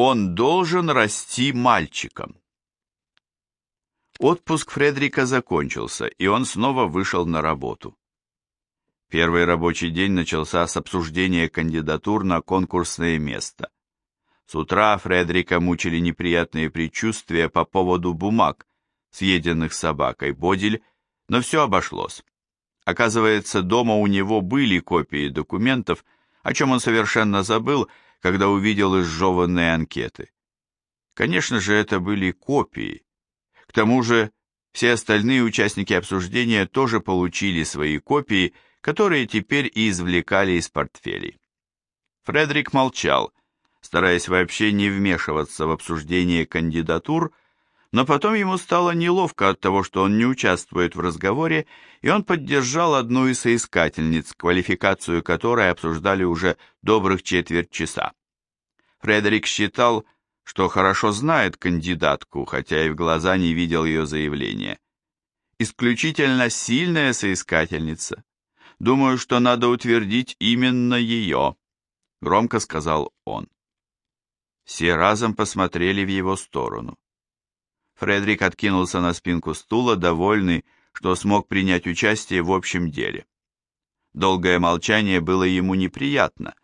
Он должен расти мальчиком. Отпуск Фредерика закончился, и он снова вышел на работу. Первый рабочий день начался с обсуждения кандидатур на конкурсное место. С утра Фредерика мучили неприятные предчувствия по поводу бумаг, съеденных собакой Бодиль, но все обошлось. Оказывается, дома у него были копии документов, о чем он совершенно забыл, когда увидел изжеванные анкеты. Конечно же, это были копии. К тому же, все остальные участники обсуждения тоже получили свои копии, которые теперь и извлекали из портфелей. Фредерик молчал, стараясь вообще не вмешиваться в обсуждение кандидатур, но потом ему стало неловко от того, что он не участвует в разговоре, и он поддержал одну из соискательниц, квалификацию которой обсуждали уже добрых четверть часа. Фредерик считал, что хорошо знает кандидатку, хотя и в глаза не видел ее заявления. Исключительно сильная соискательница. Думаю, что надо утвердить именно ее, громко сказал он. Все разом посмотрели в его сторону. Фредерик откинулся на спинку стула, довольный, что смог принять участие в общем деле. Долгое молчание было ему неприятно,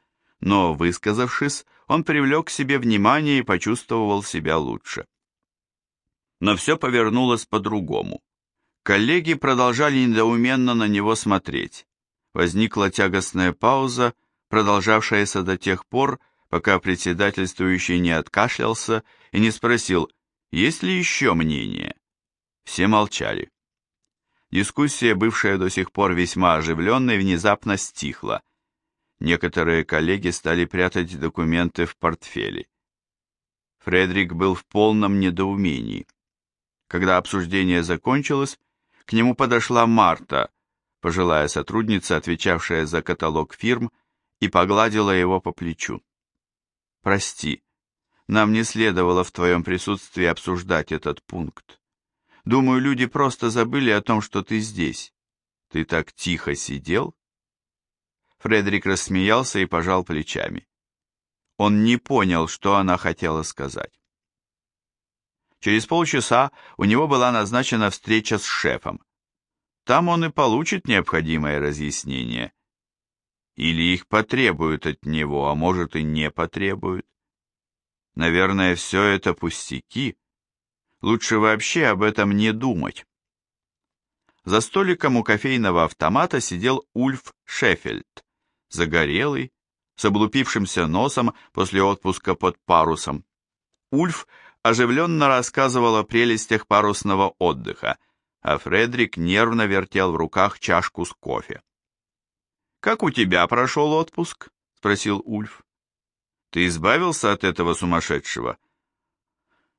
но, высказавшись, он привлек к себе внимание и почувствовал себя лучше. Но все повернулось по-другому. Коллеги продолжали недоуменно на него смотреть. Возникла тягостная пауза, продолжавшаяся до тех пор, пока председательствующий не откашлялся и не спросил, есть ли еще мнение? Все молчали. Дискуссия, бывшая до сих пор весьма оживленной, внезапно стихла. Некоторые коллеги стали прятать документы в портфели. Фредерик был в полном недоумении. Когда обсуждение закончилось, к нему подошла Марта, пожилая сотрудница, отвечавшая за каталог фирм, и погладила его по плечу. «Прости, нам не следовало в твоем присутствии обсуждать этот пункт. Думаю, люди просто забыли о том, что ты здесь. Ты так тихо сидел?» Фредерик рассмеялся и пожал плечами. Он не понял, что она хотела сказать. Через полчаса у него была назначена встреча с шефом. Там он и получит необходимое разъяснение. Или их потребуют от него, а может и не потребуют. Наверное, все это пустяки. Лучше вообще об этом не думать. За столиком у кофейного автомата сидел Ульф Шеффельд, загорелый, с облупившимся носом после отпуска под парусом. Ульф оживленно рассказывал о прелестях парусного отдыха, а Фредрик нервно вертел в руках чашку с кофе. «Как у тебя прошел отпуск?» — спросил Ульф. Ты избавился от этого сумасшедшего?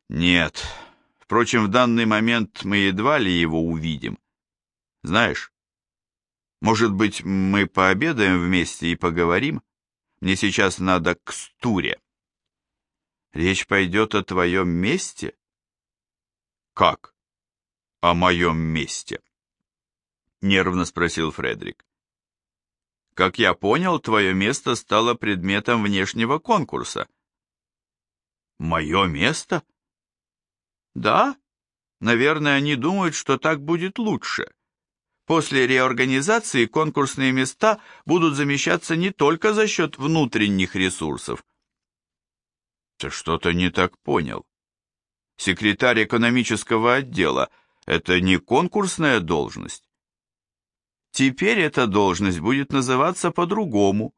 Нет. Впрочем, в данный момент мы едва ли его увидим. Знаешь, может быть, мы пообедаем вместе и поговорим? Мне сейчас надо к стуре. Речь пойдет о твоем месте? Как? О моем месте? Нервно спросил Фредерик. Как я понял, твое место стало предметом внешнего конкурса. Мое место? Да. Наверное, они думают, что так будет лучше. После реорганизации конкурсные места будут замещаться не только за счет внутренних ресурсов. Ты что-то не так понял. Секретарь экономического отдела – это не конкурсная должность. Теперь эта должность будет называться по-другому.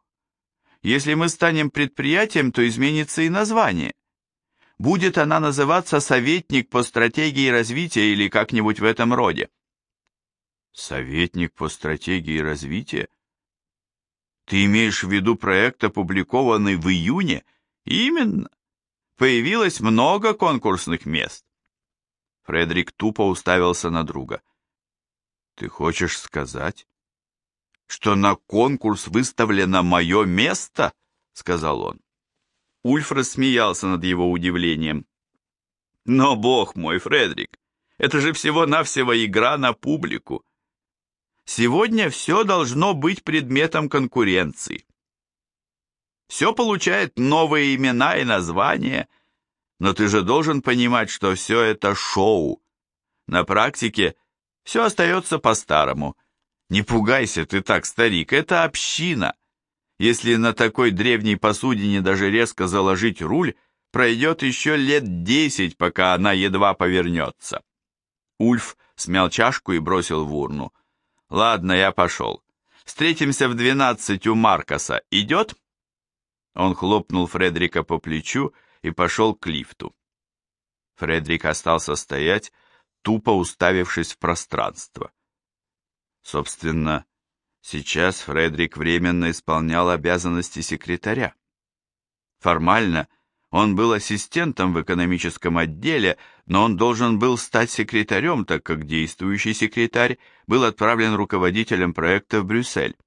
Если мы станем предприятием, то изменится и название. Будет она называться советник по стратегии развития или как-нибудь в этом роде. Советник по стратегии развития? Ты имеешь в виду проект, опубликованный в июне? Именно. Появилось много конкурсных мест. Фредерик тупо уставился на друга. Ты хочешь сказать, что на конкурс выставлено мое место? Сказал он. Ульф рассмеялся над его удивлением. Но, бог мой, Фредерик, это же всего-навсего игра на публику. Сегодня все должно быть предметом конкуренции. Все получает новые имена и названия, Но ты же должен понимать, что все это шоу. На практике все остается по-старому. Не пугайся ты так, старик, это община. Если на такой древней посудине даже резко заложить руль, пройдет еще лет десять, пока она едва повернется. Ульф смял чашку и бросил в урну. «Ладно, я пошел. Встретимся в двенадцать у Маркоса. Идет?» Он хлопнул Фредрика по плечу и пошел к лифту. Фредрик остался стоять, тупо уставившись в пространство. Собственно, сейчас Фредрик временно исполнял обязанности секретаря. Формально он был ассистентом в экономическом отделе, но он должен был стать секретарем, так как действующий секретарь был отправлен руководителем проекта в Брюссель.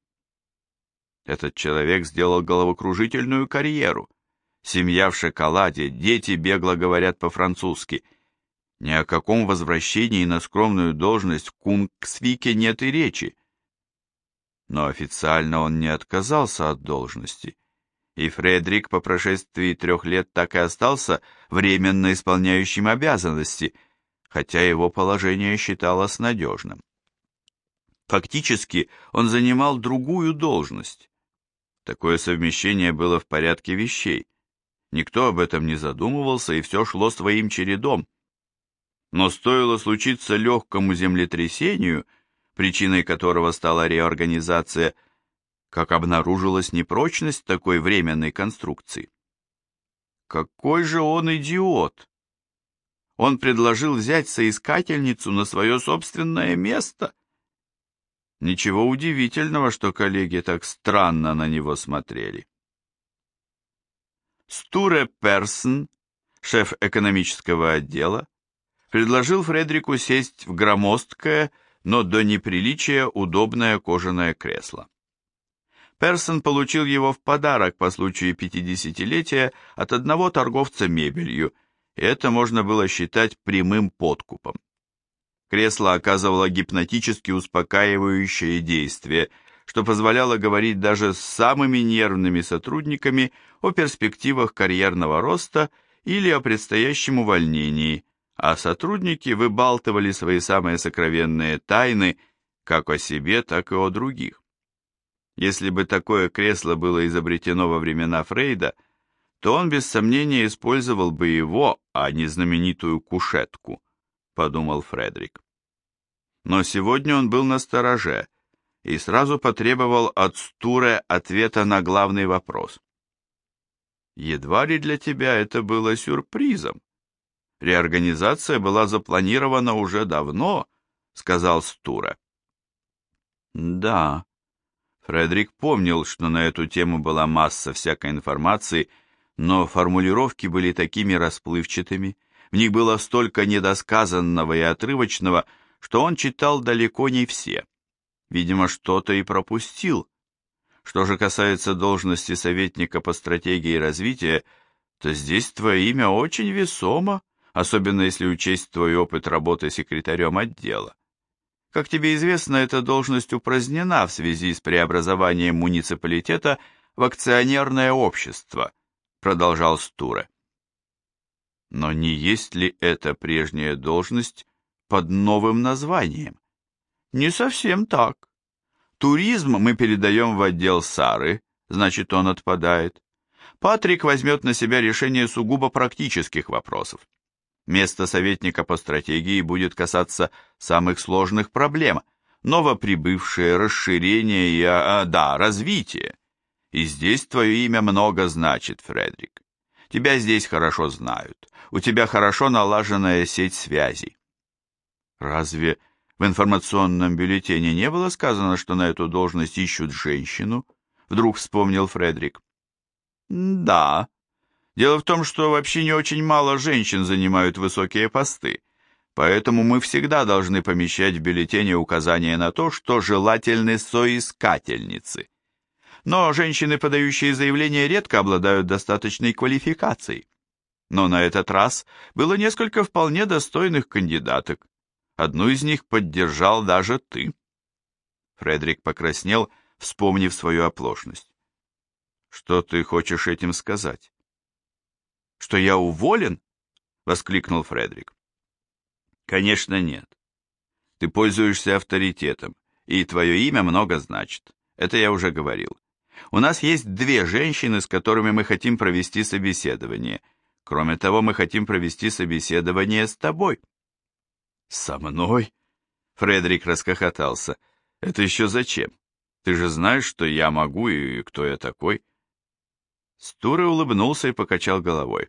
Этот человек сделал головокружительную карьеру. Семья в шоколаде, дети бегло говорят по-французски. Ни о каком возвращении на скромную должность в Кунгсвике нет и речи. Но официально он не отказался от должности и Фредерик по прошествии трех лет так и остался временно исполняющим обязанности, хотя его положение считалось надежным. Фактически он занимал другую должность. Такое совмещение было в порядке вещей. Никто об этом не задумывался, и все шло своим чередом. Но стоило случиться легкому землетрясению, причиной которого стала реорганизация – как обнаружилась непрочность такой временной конструкции. Какой же он идиот! Он предложил взять соискательницу на свое собственное место. Ничего удивительного, что коллеги так странно на него смотрели. Стуре Персон, шеф экономического отдела, предложил Фредерику сесть в громоздкое, но до неприличия удобное кожаное кресло. Персон получил его в подарок по случаю пятидесятилетия от одного торговца мебелью, и это можно было считать прямым подкупом. Кресло оказывало гипнотически успокаивающее действие, что позволяло говорить даже с самыми нервными сотрудниками о перспективах карьерного роста или о предстоящем увольнении, а сотрудники выбалтывали свои самые сокровенные тайны как о себе, так и о других. Если бы такое кресло было изобретено во времена Фрейда, то он без сомнения использовал бы его, а не знаменитую кушетку, подумал Фредерик. Но сегодня он был на стороже и сразу потребовал от Стуре ответа на главный вопрос. Едва ли для тебя это было сюрпризом. Реорганизация была запланирована уже давно, сказал Стуре. Да, Фредерик помнил, что на эту тему была масса всякой информации, но формулировки были такими расплывчатыми, в них было столько недосказанного и отрывочного, что он читал далеко не все. Видимо, что-то и пропустил. Что же касается должности советника по стратегии развития, то здесь твое имя очень весомо, особенно если учесть твой опыт работы секретарем отдела. Как тебе известно, эта должность упразднена в связи с преобразованием муниципалитета в акционерное общество, продолжал Стуре. Но не есть ли это прежняя должность под новым названием? Не совсем так. Туризм мы передаем в отдел Сары, значит, он отпадает. Патрик возьмет на себя решение сугубо практических вопросов. Место советника по стратегии будет касаться самых сложных проблем, новоприбывшее, расширение и, а, да, развитие. И здесь твое имя много значит, Фредерик. Тебя здесь хорошо знают, у тебя хорошо налаженная сеть связей. Разве в информационном бюллетене не было сказано, что на эту должность ищут женщину? Вдруг вспомнил Фредерик. Да, Дело в том, что вообще не очень мало женщин занимают высокие посты, поэтому мы всегда должны помещать в бюллетене указание на то, что желательны соискательницы. Но женщины, подающие заявление, редко обладают достаточной квалификацией. Но на этот раз было несколько вполне достойных кандидаток. Одну из них поддержал даже ты. Фредерик покраснел, вспомнив свою оплошность. Что ты хочешь этим сказать? Что я уволен? — воскликнул Фредерик. «Конечно нет. Ты пользуешься авторитетом, и твое имя много значит. Это я уже говорил. У нас есть две женщины, с которыми мы хотим провести собеседование. Кроме того, мы хотим провести собеседование с тобой». «Со мной?» Фредерик расхохотался. «Это еще зачем? Ты же знаешь, что я могу и кто я такой?» Стуры улыбнулся и покачал головой.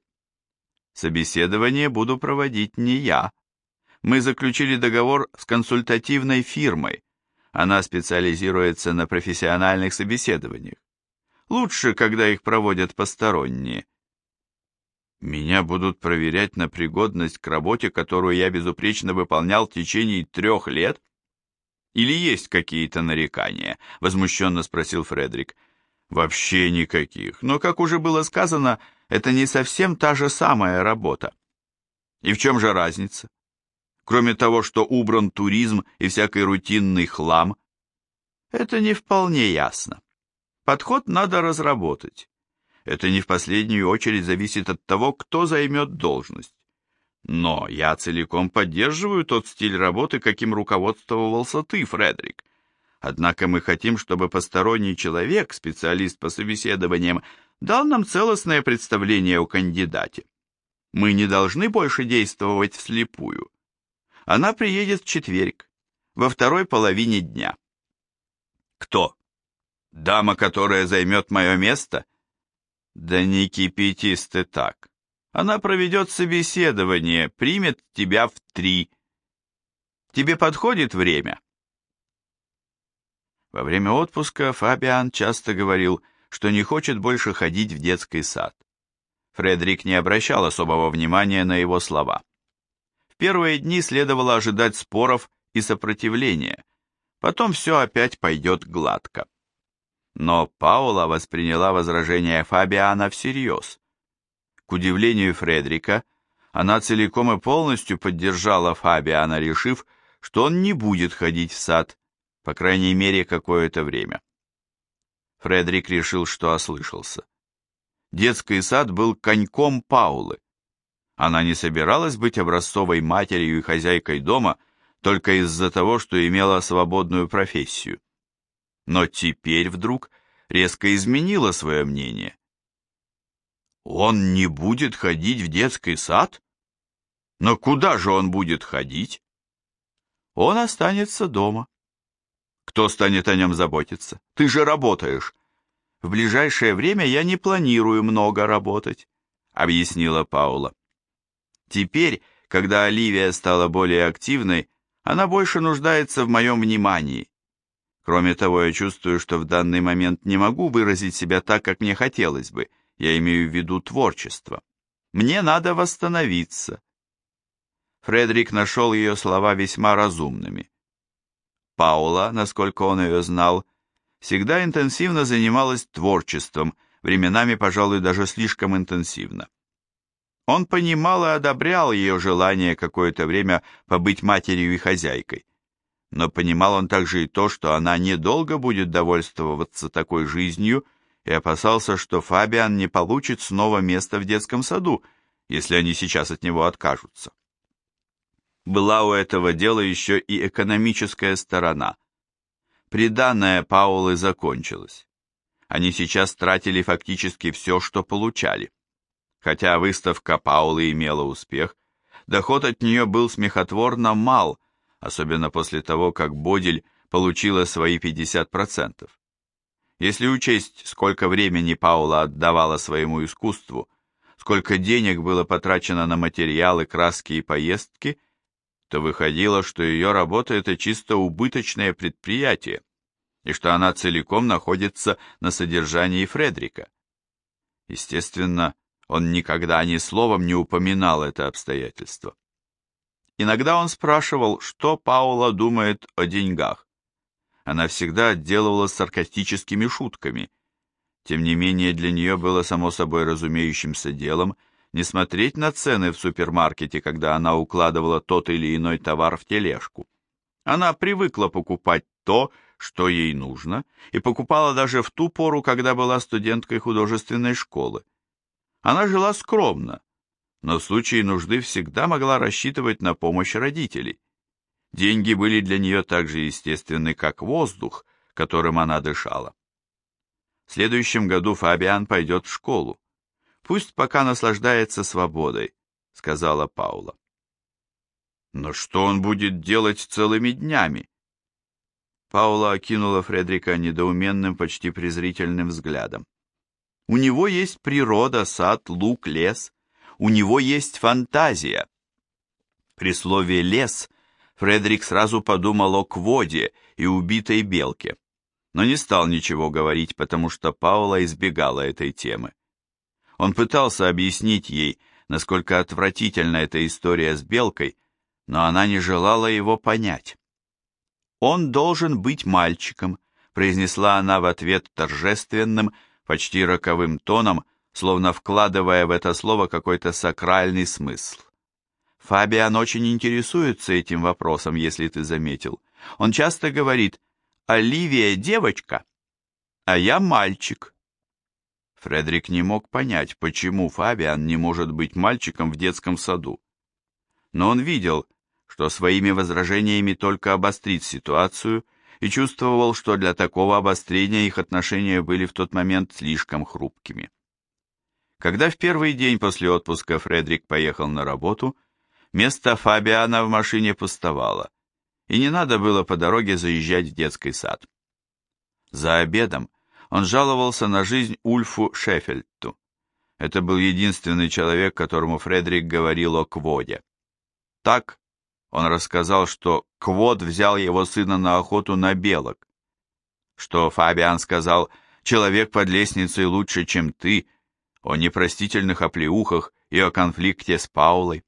«Собеседование буду проводить не я. Мы заключили договор с консультативной фирмой. Она специализируется на профессиональных собеседованиях. Лучше, когда их проводят посторонние. Меня будут проверять на пригодность к работе, которую я безупречно выполнял в течение трех лет? Или есть какие-то нарекания? Возмущенно спросил Фредерик. Вообще никаких. Но, как уже было сказано, это не совсем та же самая работа. И в чем же разница? Кроме того, что убран туризм и всякий рутинный хлам, это не вполне ясно. Подход надо разработать. Это не в последнюю очередь зависит от того, кто займет должность. Но я целиком поддерживаю тот стиль работы, каким руководствовался ты, Фредерик. Однако мы хотим, чтобы посторонний человек, специалист по собеседованиям, дал нам целостное представление о кандидате. Мы не должны больше действовать вслепую. Она приедет в четверг, во второй половине дня. Кто? Дама, которая займет мое место? Да не кипятись ты так. Она проведет собеседование, примет тебя в три. Тебе подходит время? Во время отпуска Фабиан часто говорил, что не хочет больше ходить в детский сад. Фредерик не обращал особого внимания на его слова. В первые дни следовало ожидать споров и сопротивления, потом все опять пойдет гладко. Но Паула восприняла возражение Фабиана всерьез. К удивлению Фредерика, она целиком и полностью поддержала Фабиана, решив, что он не будет ходить в сад, по крайней мере, какое-то время. Фредерик решил, что ослышался. Детский сад был коньком Паулы. Она не собиралась быть образцовой матерью и хозяйкой дома только из-за того, что имела свободную профессию. Но теперь вдруг резко изменила свое мнение. Он не будет ходить в детский сад? Но куда же он будет ходить? Он останется дома. Кто станет о нем заботиться? Ты же работаешь. В ближайшее время я не планирую много работать, объяснила Паула. Теперь, когда Оливия стала более активной, она больше нуждается в моем внимании. Кроме того, я чувствую, что в данный момент не могу выразить себя так, как мне хотелось бы. Я имею в виду творчество. Мне надо восстановиться. Фредерик нашел ее слова весьма разумными. Паула, насколько он ее знал, всегда интенсивно занималась творчеством, временами, пожалуй, даже слишком интенсивно. Он понимал и одобрял ее желание какое-то время побыть матерью и хозяйкой. Но понимал он также и то, что она недолго будет довольствоваться такой жизнью, и опасался, что Фабиан не получит снова место в детском саду, если они сейчас от него откажутся была у этого дела еще и экономическая сторона. Приданное Паулы закончилось. Они сейчас тратили фактически все, что получали. Хотя выставка Паулы имела успех, доход от нее был смехотворно мал, особенно после того, как Бодель получила свои 50%. Если учесть, сколько времени Паула отдавала своему искусству, сколько денег было потрачено на материалы, краски и поездки – то выходило, что ее работа – это чисто убыточное предприятие, и что она целиком находится на содержании Фредрика. Естественно, он никогда ни словом не упоминал это обстоятельство. Иногда он спрашивал, что Паула думает о деньгах. Она всегда отделывалась саркастическими шутками. Тем не менее, для нее было само собой разумеющимся делом – не смотреть на цены в супермаркете, когда она укладывала тот или иной товар в тележку. Она привыкла покупать то, что ей нужно, и покупала даже в ту пору, когда была студенткой художественной школы. Она жила скромно, но в случае нужды всегда могла рассчитывать на помощь родителей. Деньги были для нее так же естественны, как воздух, которым она дышала. В следующем году Фабиан пойдет в школу. Пусть пока наслаждается свободой, сказала Паула. Но что он будет делать целыми днями? Паула окинула Фредрика недоуменным, почти презрительным взглядом. У него есть природа, сад, луг, лес. У него есть фантазия. При слове «лес» Фредерик сразу подумал о Кводе и убитой белке, но не стал ничего говорить, потому что Паула избегала этой темы. Он пытался объяснить ей, насколько отвратительна эта история с белкой, но она не желала его понять. «Он должен быть мальчиком», произнесла она в ответ торжественным, почти роковым тоном, словно вкладывая в это слово какой-то сакральный смысл. Фабиан очень интересуется этим вопросом, если ты заметил. Он часто говорит «Оливия девочка, а я мальчик». Фредерик не мог понять, почему Фабиан не может быть мальчиком в детском саду. Но он видел, что своими возражениями только обострит ситуацию и чувствовал, что для такого обострения их отношения были в тот момент слишком хрупкими. Когда в первый день после отпуска Фредерик поехал на работу, место Фабиана в машине пустовало, и не надо было по дороге заезжать в детский сад. За обедом он жаловался на жизнь Ульфу Шеффельту. Это был единственный человек, которому Фредерик говорил о Кводе. Так он рассказал, что Квод взял его сына на охоту на белок, что Фабиан сказал «человек под лестницей лучше, чем ты», о непростительных оплеухах и о конфликте с Паулой.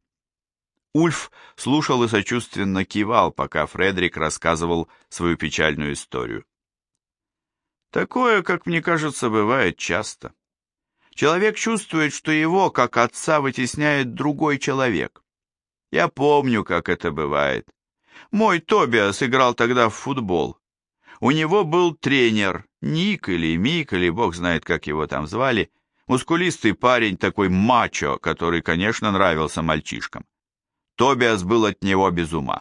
Ульф слушал и сочувственно кивал, пока Фредерик рассказывал свою печальную историю. Такое, как мне кажется, бывает часто. Человек чувствует, что его, как отца, вытесняет другой человек. Я помню, как это бывает. Мой Тобиас играл тогда в футбол. У него был тренер, Ник или Мик, или бог знает, как его там звали, мускулистый парень, такой мачо, который, конечно, нравился мальчишкам. Тобиас был от него без ума.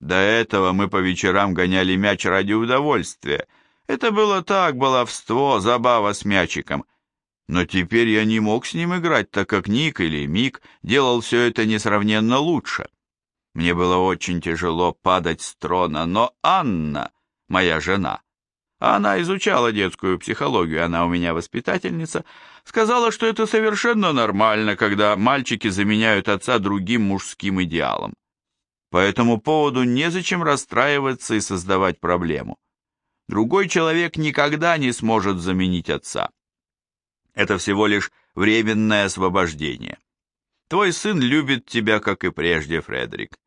До этого мы по вечерам гоняли мяч ради удовольствия. Это было так, баловство, забава с мячиком — но теперь я не мог с ним играть, так как Ник или Мик делал все это несравненно лучше. Мне было очень тяжело падать с трона, но Анна, моя жена, она изучала детскую психологию, она у меня воспитательница, сказала, что это совершенно нормально, когда мальчики заменяют отца другим мужским идеалом. По этому поводу незачем расстраиваться и создавать проблему. Другой человек никогда не сможет заменить отца. Это всего лишь временное освобождение. Твой сын любит тебя, как и прежде, Фредерик.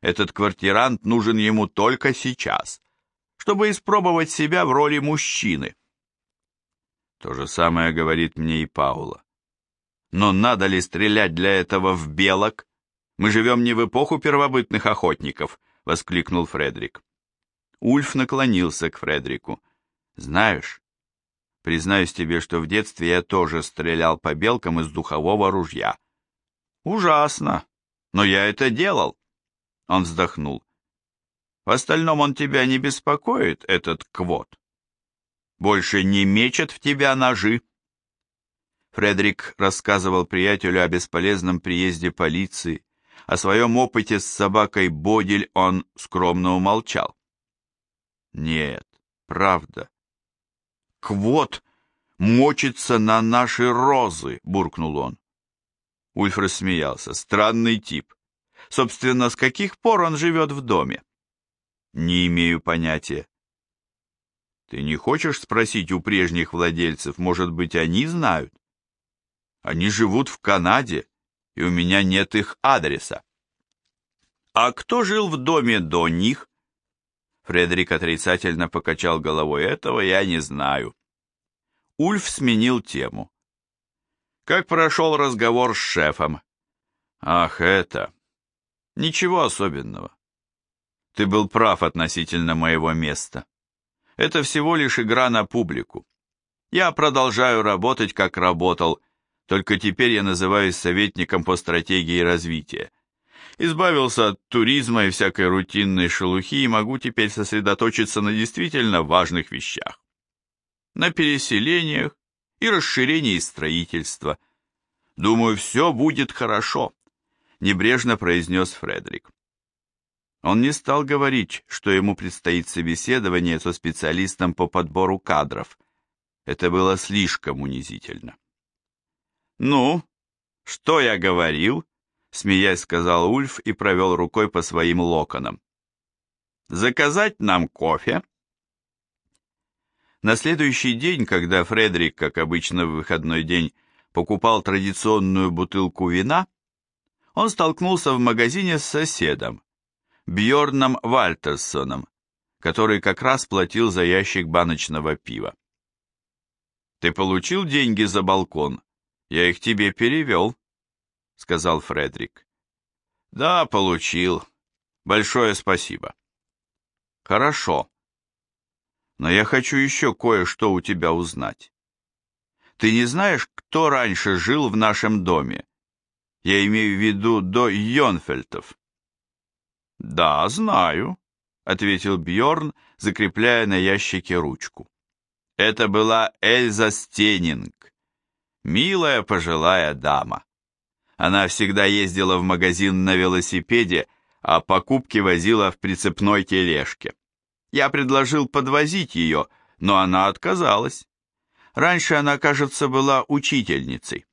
Этот квартирант нужен ему только сейчас, чтобы испробовать себя в роли мужчины. То же самое говорит мне и Паула. Но надо ли стрелять для этого в белок? Мы живем не в эпоху первобытных охотников, воскликнул Фредерик. Ульф наклонился к Фредерику. Знаешь, Признаюсь тебе, что в детстве я тоже стрелял по белкам из духового ружья. Ужасно, но я это делал. Он вздохнул. В остальном он тебя не беспокоит, этот квот. Больше не мечет в тебя ножи. Фредерик рассказывал приятелю о бесполезном приезде полиции, о своем опыте с собакой Бодиль он скромно умолчал. Нет, правда, Квот мочится на наши розы, буркнул он. Ульф рассмеялся. Странный тип. Собственно, с каких пор он живет в доме? Не имею понятия. Ты не хочешь спросить у прежних владельцев, может быть, они знают? Они живут в Канаде, и у меня нет их адреса. А кто жил в доме до них? Фредерик отрицательно покачал головой. Этого я не знаю. Ульф сменил тему. Как прошел разговор с шефом? Ах, это... Ничего особенного. Ты был прав относительно моего места. Это всего лишь игра на публику. Я продолжаю работать, как работал, Только теперь я называюсь советником по стратегии развития. Избавился от туризма и всякой рутинной шелухи и могу теперь сосредоточиться на действительно важных вещах. На переселениях и расширении строительства. Думаю, все будет хорошо, небрежно произнес Фредерик. Он не стал говорить, что ему предстоит собеседование со специалистом по подбору кадров. Это было слишком унизительно. «Ну, что я говорил?» — смеясь сказал Ульф и провел рукой по своим локонам. «Заказать нам кофе?» На следующий день, когда Фредерик, как обычно в выходной день, покупал традиционную бутылку вина, он столкнулся в магазине с соседом, Бьорном Вальтерсоном, который как раз платил за ящик баночного пива. «Ты получил деньги за балкон?» Я их тебе перевел, сказал Фредерик. Да, получил. Большое спасибо. Хорошо. Но я хочу еще кое-что у тебя узнать. Ты не знаешь, кто раньше жил в нашем доме? Я имею в виду до Йонфельтов. Да, знаю, ответил Бьорн, закрепляя на ящике ручку. Это была Эльза Стенинг. Милая пожилая дама. Она всегда ездила в магазин на велосипеде, а покупки возила в прицепной тележке. Я предложил подвозить ее, но она отказалась. Раньше она, кажется, была учительницей.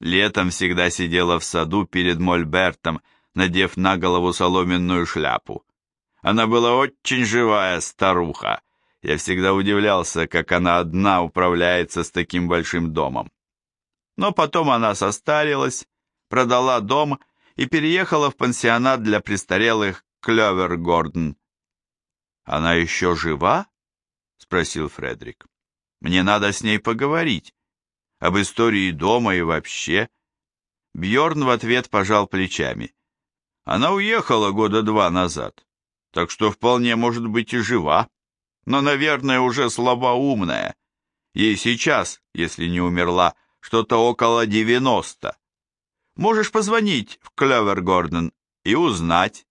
Летом всегда сидела в саду перед Мольбертом, надев на голову соломенную шляпу. Она была очень живая старуха. Я всегда удивлялся, как она одна управляется с таким большим домом. Но потом она состарилась, продала дом и переехала в пансионат для престарелых Клёвер Гордон. «Она еще жива?» — спросил Фредерик. «Мне надо с ней поговорить. Об истории дома и вообще». Бьорн в ответ пожал плечами. «Она уехала года два назад, так что вполне может быть и жива, но, наверное, уже слабоумная. Ей сейчас, если не умерла, — что-то около девяносто. Можешь позвонить в Клевер Гордон и узнать.